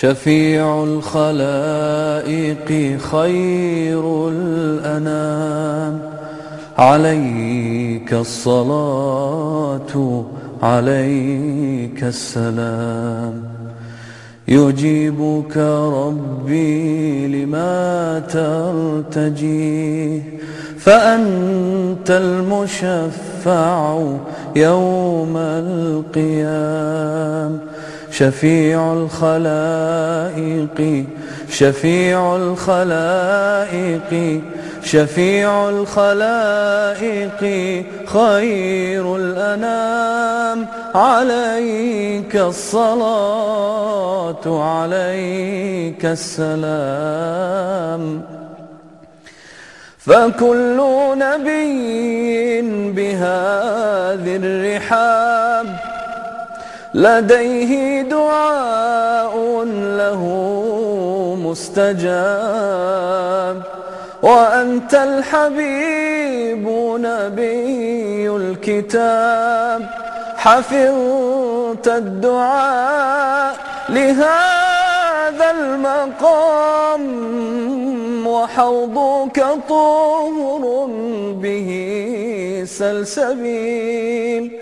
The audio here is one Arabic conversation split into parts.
شفيع الخلائق خير الأنام. عليك الصلاة عليك السلام. يجيبك ربي لما ترتجيه فأنت المشفع يوم القيام. شفيع الخلائق شفيع الخلائق شفيع الخلائق خير الأنام. عليك الصلاة عليك السلام. فكل نبي بهذه الرحاب لديه دعاء له مستجاب. وأنت الحبيب نبي الكتاب. حفظت الدعاء لهذا المقام. وحوضك طهر به سلسبيل.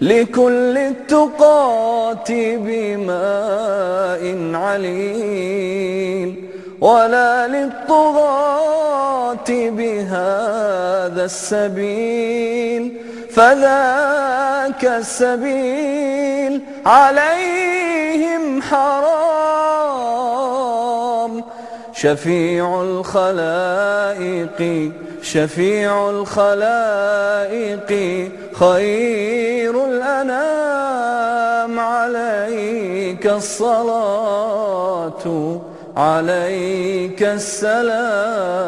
لكل التقات بماء عليل ولا للطغاة بهذا السبيل. فذاك السبيل عليهم حرام. شفيع الخلائق شفيع الخلائق خير الأنام عليك الصلاة عليك السلام.